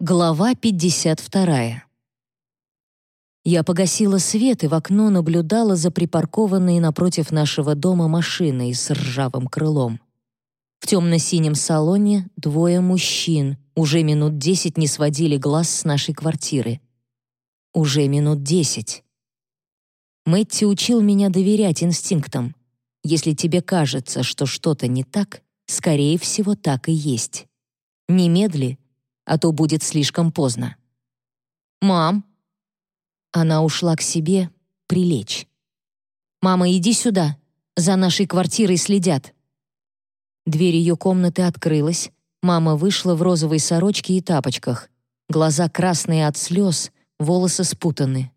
Глава 52. Я погасила свет и в окно наблюдала за припаркованной напротив нашего дома машиной с ржавым крылом. В темно-синем салоне двое мужчин уже минут десять не сводили глаз с нашей квартиры. Уже минут десять. Мэтти учил меня доверять инстинктам. Если тебе кажется, что что-то не так, скорее всего, так и есть. Немедли а то будет слишком поздно. «Мам!» Она ушла к себе прилечь. «Мама, иди сюда! За нашей квартирой следят!» Дверь ее комнаты открылась. Мама вышла в розовой сорочке и тапочках. Глаза красные от слез, волосы спутаны.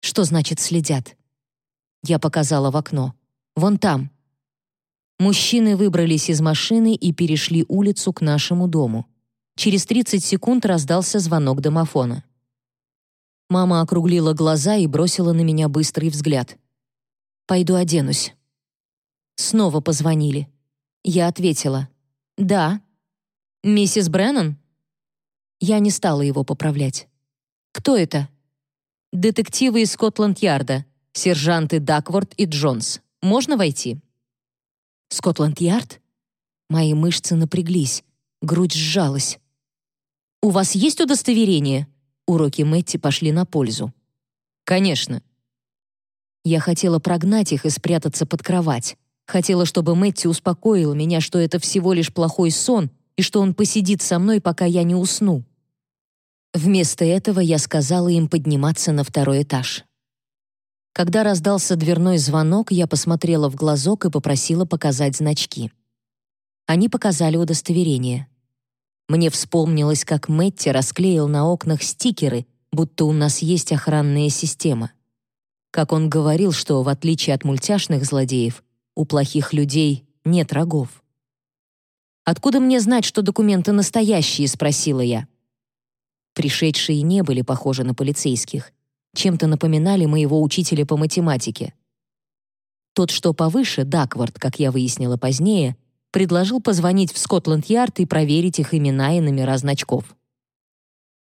«Что значит следят?» Я показала в окно. «Вон там». Мужчины выбрались из машины и перешли улицу к нашему дому. Через 30 секунд раздался звонок домофона. Мама округлила глаза и бросила на меня быстрый взгляд. «Пойду оденусь». Снова позвонили. Я ответила. «Да». «Миссис Бреннан?» Я не стала его поправлять. «Кто это?» «Детективы из Скотланд-Ярда, сержанты Дакворд и Джонс. Можно войти?» «Скотланд-Ярд?» Мои мышцы напряглись, грудь сжалась. «У вас есть удостоверение?» Уроки Мэтти пошли на пользу. «Конечно». Я хотела прогнать их и спрятаться под кровать. Хотела, чтобы Мэтти успокоил меня, что это всего лишь плохой сон и что он посидит со мной, пока я не усну. Вместо этого я сказала им подниматься на второй этаж. Когда раздался дверной звонок, я посмотрела в глазок и попросила показать значки. Они показали удостоверение. Мне вспомнилось, как Мэтти расклеил на окнах стикеры, будто у нас есть охранная система. Как он говорил, что, в отличие от мультяшных злодеев, у плохих людей нет рогов. «Откуда мне знать, что документы настоящие?» — спросила я. Пришедшие не были похожи на полицейских. Чем-то напоминали моего учителя по математике. Тот, что повыше, Даквард, как я выяснила позднее, предложил позвонить в Скотланд-Ярд и проверить их имена и номера значков.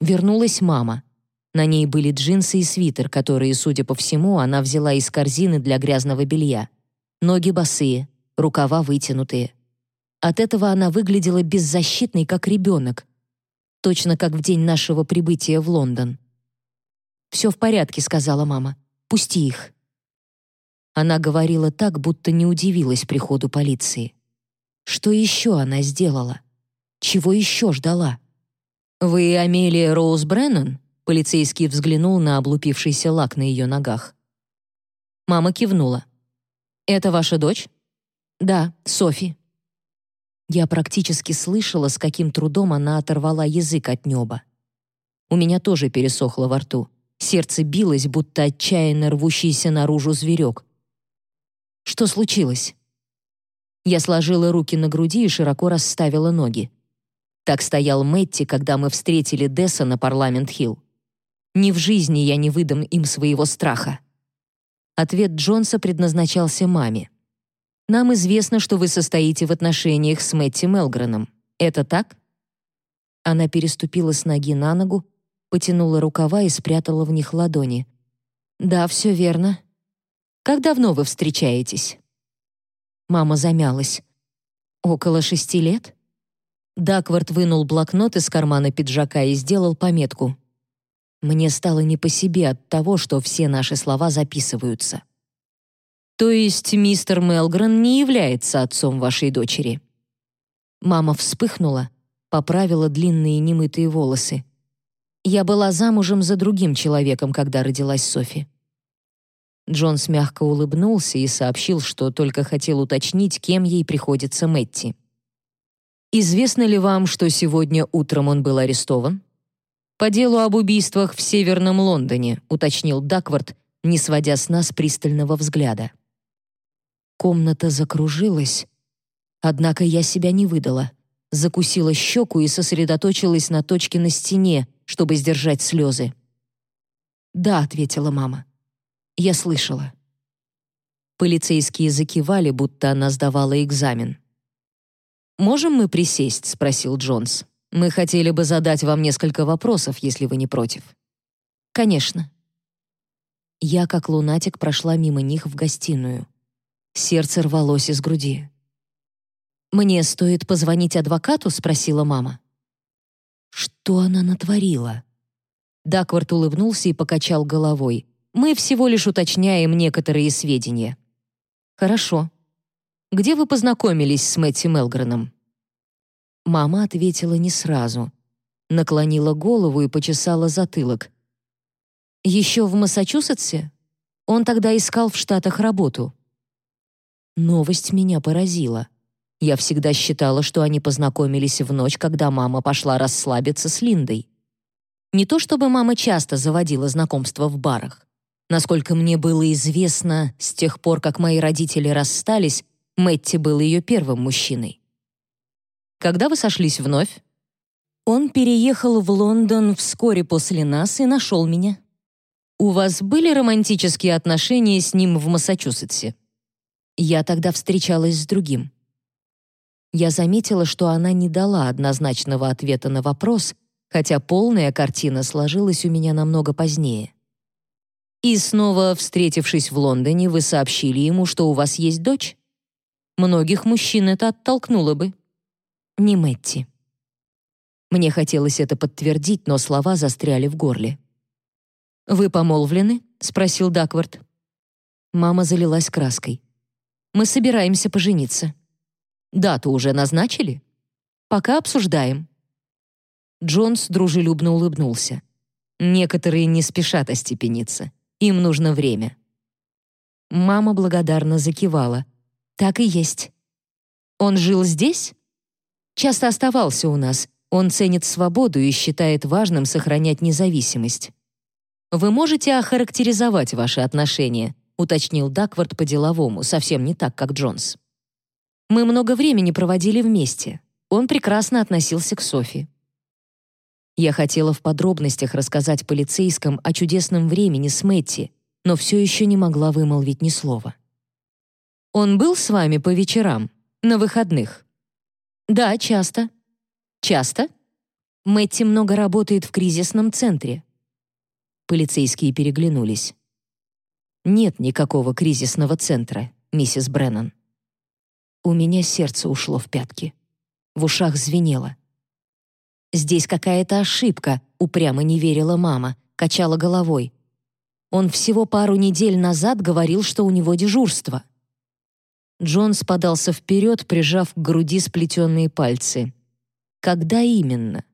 Вернулась мама. На ней были джинсы и свитер, которые, судя по всему, она взяла из корзины для грязного белья. Ноги босые, рукава вытянутые. От этого она выглядела беззащитной, как ребенок. Точно как в день нашего прибытия в Лондон. «Все в порядке», — сказала мама. «Пусти их». Она говорила так, будто не удивилась приходу полиции. Что еще она сделала? Чего еще ждала? «Вы Амелия Роуз Бреннан?» Полицейский взглянул на облупившийся лак на ее ногах. Мама кивнула. «Это ваша дочь?» «Да, Софи». Я практически слышала, с каким трудом она оторвала язык от неба. У меня тоже пересохло во рту. Сердце билось, будто отчаянно рвущийся наружу зверек. «Что случилось?» Я сложила руки на груди и широко расставила ноги. Так стоял Мэтти, когда мы встретили Десса на Парламент-Хилл. Ни в жизни я не выдам им своего страха. Ответ Джонса предназначался маме. «Нам известно, что вы состоите в отношениях с Мэтти Мелгреном. Это так?» Она переступила с ноги на ногу, потянула рукава и спрятала в них ладони. «Да, все верно. Как давно вы встречаетесь?» Мама замялась. «Около шести лет?» Даквард вынул блокнот из кармана пиджака и сделал пометку. Мне стало не по себе от того, что все наши слова записываются. «То есть мистер Мелгрен не является отцом вашей дочери?» Мама вспыхнула, поправила длинные немытые волосы. «Я была замужем за другим человеком, когда родилась Софи. Джонс мягко улыбнулся и сообщил, что только хотел уточнить, кем ей приходится Мэтти. «Известно ли вам, что сегодня утром он был арестован?» «По делу об убийствах в Северном Лондоне», уточнил Даквард, не сводя с нас пристального взгляда. Комната закружилась, однако я себя не выдала. Закусила щеку и сосредоточилась на точке на стене, чтобы сдержать слезы. «Да», — ответила мама. Я слышала. Полицейские закивали, будто она сдавала экзамен. «Можем мы присесть?» — спросил Джонс. Мы хотели бы задать вам несколько вопросов, если вы не против. Конечно. Я, как лунатик, прошла мимо них в гостиную. Сердце рвалось из груди. «Мне стоит позвонить адвокату?» — спросила мама. Что она натворила? Даквард улыбнулся и покачал головой. «Мы всего лишь уточняем некоторые сведения». «Хорошо. Где вы познакомились с Мэтти Мелгреном?» Мама ответила не сразу. Наклонила голову и почесала затылок. «Еще в Массачусетсе? Он тогда искал в Штатах работу». Новость меня поразила. Я всегда считала, что они познакомились в ночь, когда мама пошла расслабиться с Линдой. Не то чтобы мама часто заводила знакомства в барах. Насколько мне было известно, с тех пор, как мои родители расстались, Мэтти был ее первым мужчиной. Когда вы сошлись вновь? Он переехал в Лондон вскоре после нас и нашел меня. У вас были романтические отношения с ним в Массачусетсе? Я тогда встречалась с другим. Я заметила, что она не дала однозначного ответа на вопрос, хотя полная картина сложилась у меня намного позднее. И снова, встретившись в Лондоне, вы сообщили ему, что у вас есть дочь? Многих мужчин это оттолкнуло бы. Не Мэтти. Мне хотелось это подтвердить, но слова застряли в горле. «Вы помолвлены?» — спросил Даквард. Мама залилась краской. «Мы собираемся пожениться». «Дату уже назначили?» «Пока обсуждаем». Джонс дружелюбно улыбнулся. Некоторые не спешат остепениться. Им нужно время. Мама благодарно закивала. Так и есть. Он жил здесь? Часто оставался у нас. Он ценит свободу и считает важным сохранять независимость. Вы можете охарактеризовать ваши отношения, уточнил Даквард по-деловому, совсем не так, как Джонс. Мы много времени проводили вместе. Он прекрасно относился к Софи. Я хотела в подробностях рассказать полицейским о чудесном времени с Мэтти, но все еще не могла вымолвить ни слова. «Он был с вами по вечерам, на выходных?» «Да, часто». «Часто?» «Мэтти много работает в кризисном центре». Полицейские переглянулись. «Нет никакого кризисного центра, миссис Бреннан». У меня сердце ушло в пятки. В ушах звенело. «Здесь какая-то ошибка», — упрямо не верила мама, качала головой. Он всего пару недель назад говорил, что у него дежурство. Джонс подался вперед, прижав к груди сплетенные пальцы. «Когда именно?»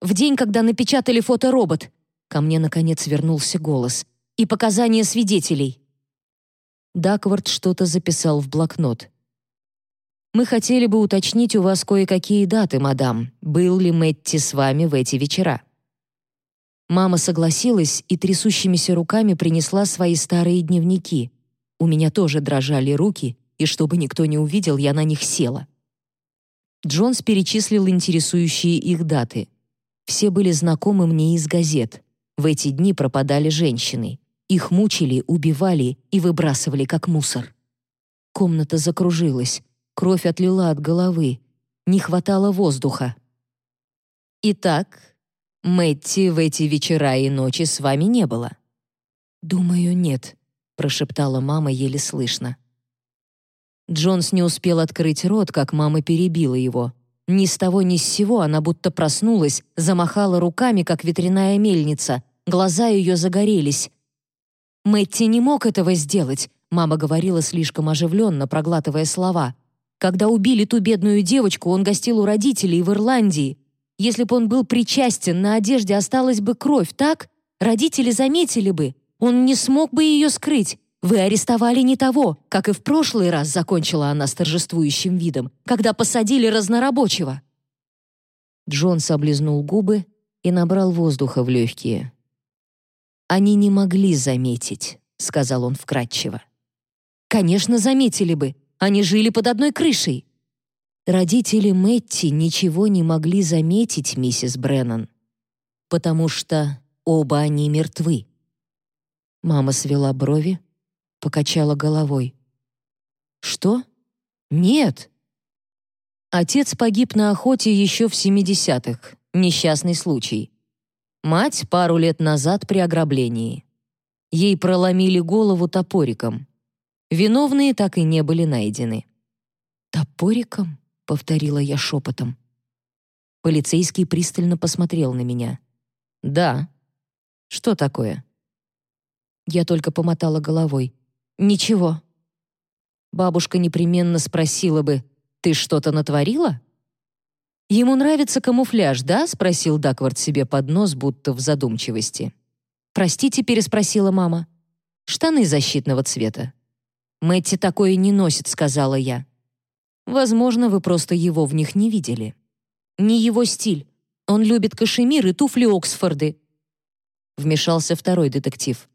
«В день, когда напечатали фоторобот», — ко мне, наконец, вернулся голос. «И показания свидетелей». Даквард что-то записал в блокнот. Мы хотели бы уточнить у вас кое-какие даты, мадам. Был ли Мэтти с вами в эти вечера?» Мама согласилась и трясущимися руками принесла свои старые дневники. У меня тоже дрожали руки, и чтобы никто не увидел, я на них села. Джонс перечислил интересующие их даты. Все были знакомы мне из газет. В эти дни пропадали женщины. Их мучили, убивали и выбрасывали как мусор. Комната закружилась. Кровь отлила от головы. Не хватало воздуха. «Итак, Мэтти в эти вечера и ночи с вами не было?» «Думаю, нет», — прошептала мама еле слышно. Джонс не успел открыть рот, как мама перебила его. Ни с того ни с сего она будто проснулась, замахала руками, как ветряная мельница. Глаза ее загорелись. «Мэтти не мог этого сделать», — мама говорила слишком оживленно, проглатывая слова. Когда убили ту бедную девочку, он гостил у родителей в Ирландии. Если бы он был причастен, на одежде осталась бы кровь, так? Родители заметили бы. Он не смог бы ее скрыть. Вы арестовали не того, как и в прошлый раз закончила она с торжествующим видом, когда посадили разнорабочего. Джонс облизнул губы и набрал воздуха в легкие. «Они не могли заметить», — сказал он вкратчиво. «Конечно, заметили бы. Они жили под одной крышей. Родители Мэтти ничего не могли заметить, миссис Бреннан, потому что оба они мертвы. Мама свела брови, покачала головой. Что? Нет. Отец погиб на охоте еще в 70-х. Несчастный случай. Мать пару лет назад при ограблении. Ей проломили голову топориком. Виновные так и не были найдены. «Топориком?» — повторила я шепотом. Полицейский пристально посмотрел на меня. «Да. Что такое?» Я только помотала головой. «Ничего». Бабушка непременно спросила бы, «Ты что-то натворила?» «Ему нравится камуфляж, да?» — спросил Даквард себе под нос, будто в задумчивости. «Простите», — переспросила мама. «Штаны защитного цвета». «Мэтти такое не носит», — сказала я. «Возможно, вы просто его в них не видели». «Не его стиль. Он любит кашемир и туфли Оксфорды». Вмешался второй детектив.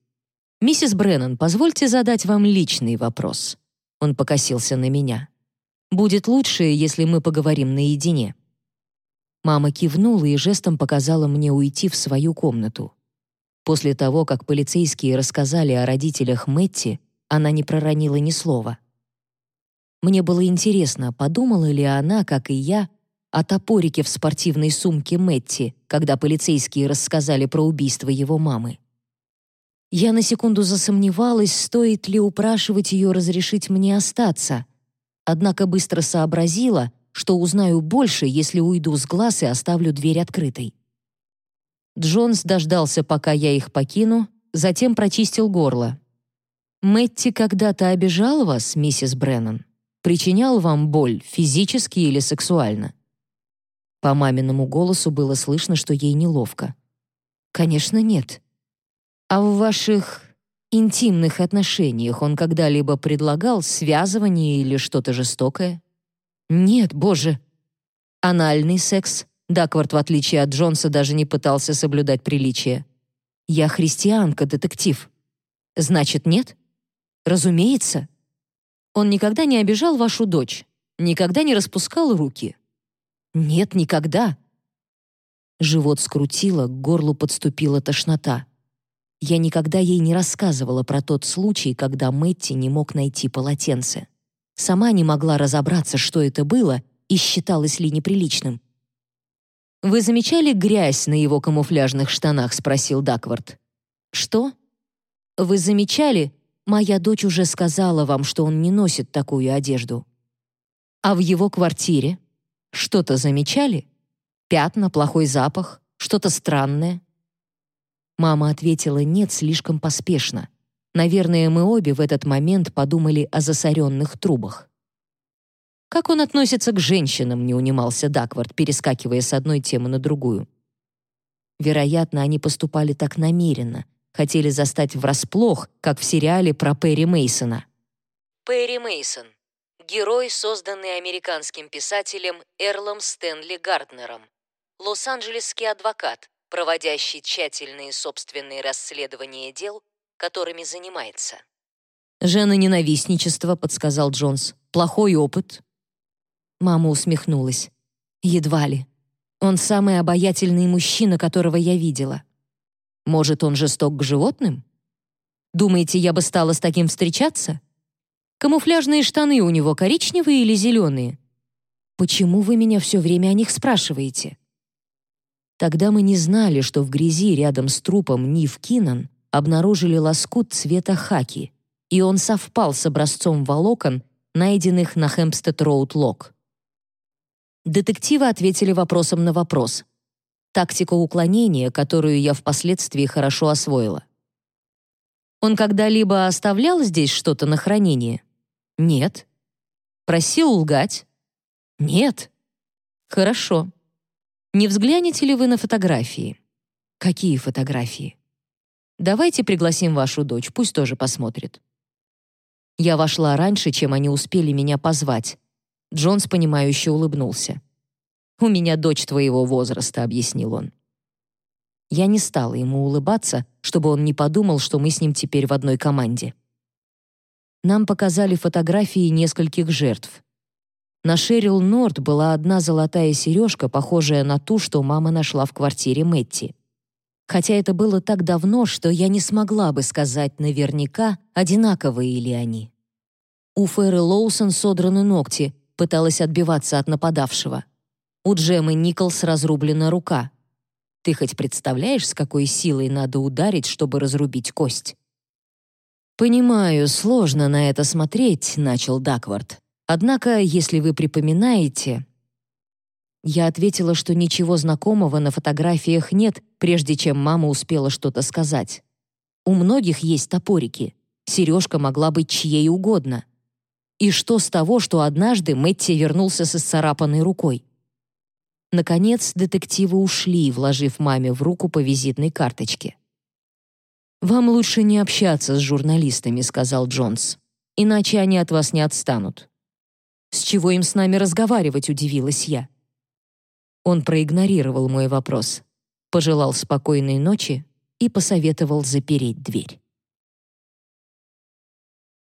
«Миссис Бреннан, позвольте задать вам личный вопрос». Он покосился на меня. «Будет лучше, если мы поговорим наедине». Мама кивнула и жестом показала мне уйти в свою комнату. После того, как полицейские рассказали о родителях Мэтти, она не проронила ни слова. Мне было интересно, подумала ли она, как и я, о топорике в спортивной сумке Мэтти, когда полицейские рассказали про убийство его мамы. Я на секунду засомневалась, стоит ли упрашивать ее разрешить мне остаться, однако быстро сообразила, что узнаю больше, если уйду с глаз и оставлю дверь открытой. Джонс дождался, пока я их покину, затем прочистил горло. «Мэтти когда-то обижал вас, миссис Бреннан? Причинял вам боль, физически или сексуально?» По маминому голосу было слышно, что ей неловко. «Конечно, нет. А в ваших интимных отношениях он когда-либо предлагал связывание или что-то жестокое?» «Нет, боже!» «Анальный секс?» Даквард, в отличие от Джонса, даже не пытался соблюдать приличие. «Я христианка, детектив». «Значит, нет?» «Разумеется». «Он никогда не обижал вашу дочь? Никогда не распускал руки?» «Нет, никогда». Живот скрутило, к горлу подступила тошнота. Я никогда ей не рассказывала про тот случай, когда Мэтти не мог найти полотенце. Сама не могла разобраться, что это было и считалось ли неприличным. «Вы замечали грязь на его камуфляжных штанах?» — спросил Даквард. «Что?» «Вы замечали? Моя дочь уже сказала вам, что он не носит такую одежду». «А в его квартире? Что-то замечали? Пятна, плохой запах, что-то странное?» Мама ответила «нет» слишком поспешно. Наверное, мы обе в этот момент подумали о засоренных трубах. «Как он относится к женщинам?» — не унимался Даквард, перескакивая с одной темы на другую. Вероятно, они поступали так намеренно, хотели застать врасплох, как в сериале про Перри Мейсона. Перри Мейсон — герой, созданный американским писателем Эрлом Стэнли Гарднером. Лос-Анджелесский адвокат, проводящий тщательные собственные расследования дел, которыми занимается. «Жена-ненавистничество», — подсказал Джонс. «Плохой опыт». Мама усмехнулась. «Едва ли. Он самый обаятельный мужчина, которого я видела. Может, он жесток к животным? Думаете, я бы стала с таким встречаться? Камуфляжные штаны у него коричневые или зеленые? Почему вы меня все время о них спрашиваете?» Тогда мы не знали, что в грязи рядом с трупом Нив Кинан обнаружили лоскут цвета хаки, и он совпал с образцом волокон, найденных на Хэмпстед-Роуд-Лок. Детективы ответили вопросом на вопрос. Тактика уклонения, которую я впоследствии хорошо освоила. Он когда-либо оставлял здесь что-то на хранение? Нет. Просил лгать? Нет. Хорошо. Не взглянете ли вы на фотографии? Какие фотографии? Давайте пригласим вашу дочь, пусть тоже посмотрит. Я вошла раньше, чем они успели меня позвать. Джонс, понимающе улыбнулся. «У меня дочь твоего возраста», — объяснил он. Я не стала ему улыбаться, чтобы он не подумал, что мы с ним теперь в одной команде. Нам показали фотографии нескольких жертв. На Шерил Норт была одна золотая сережка, похожая на ту, что мама нашла в квартире Мэтти хотя это было так давно, что я не смогла бы сказать наверняка, одинаковые ли они. У Фэры Лоусон содраны ногти, пыталась отбиваться от нападавшего. У Джемы Николс разрублена рука. Ты хоть представляешь, с какой силой надо ударить, чтобы разрубить кость? «Понимаю, сложно на это смотреть», — начал Даквард. «Однако, если вы припоминаете...» Я ответила, что ничего знакомого на фотографиях нет, прежде чем мама успела что-то сказать. У многих есть топорики. Сережка могла быть чьей угодно. И что с того, что однажды Мэтти вернулся с исцарапанной рукой? Наконец, детективы ушли, вложив маме в руку по визитной карточке. «Вам лучше не общаться с журналистами», — сказал Джонс. «Иначе они от вас не отстанут». «С чего им с нами разговаривать?» — удивилась я. Он проигнорировал мой вопрос, пожелал спокойной ночи и посоветовал запереть дверь.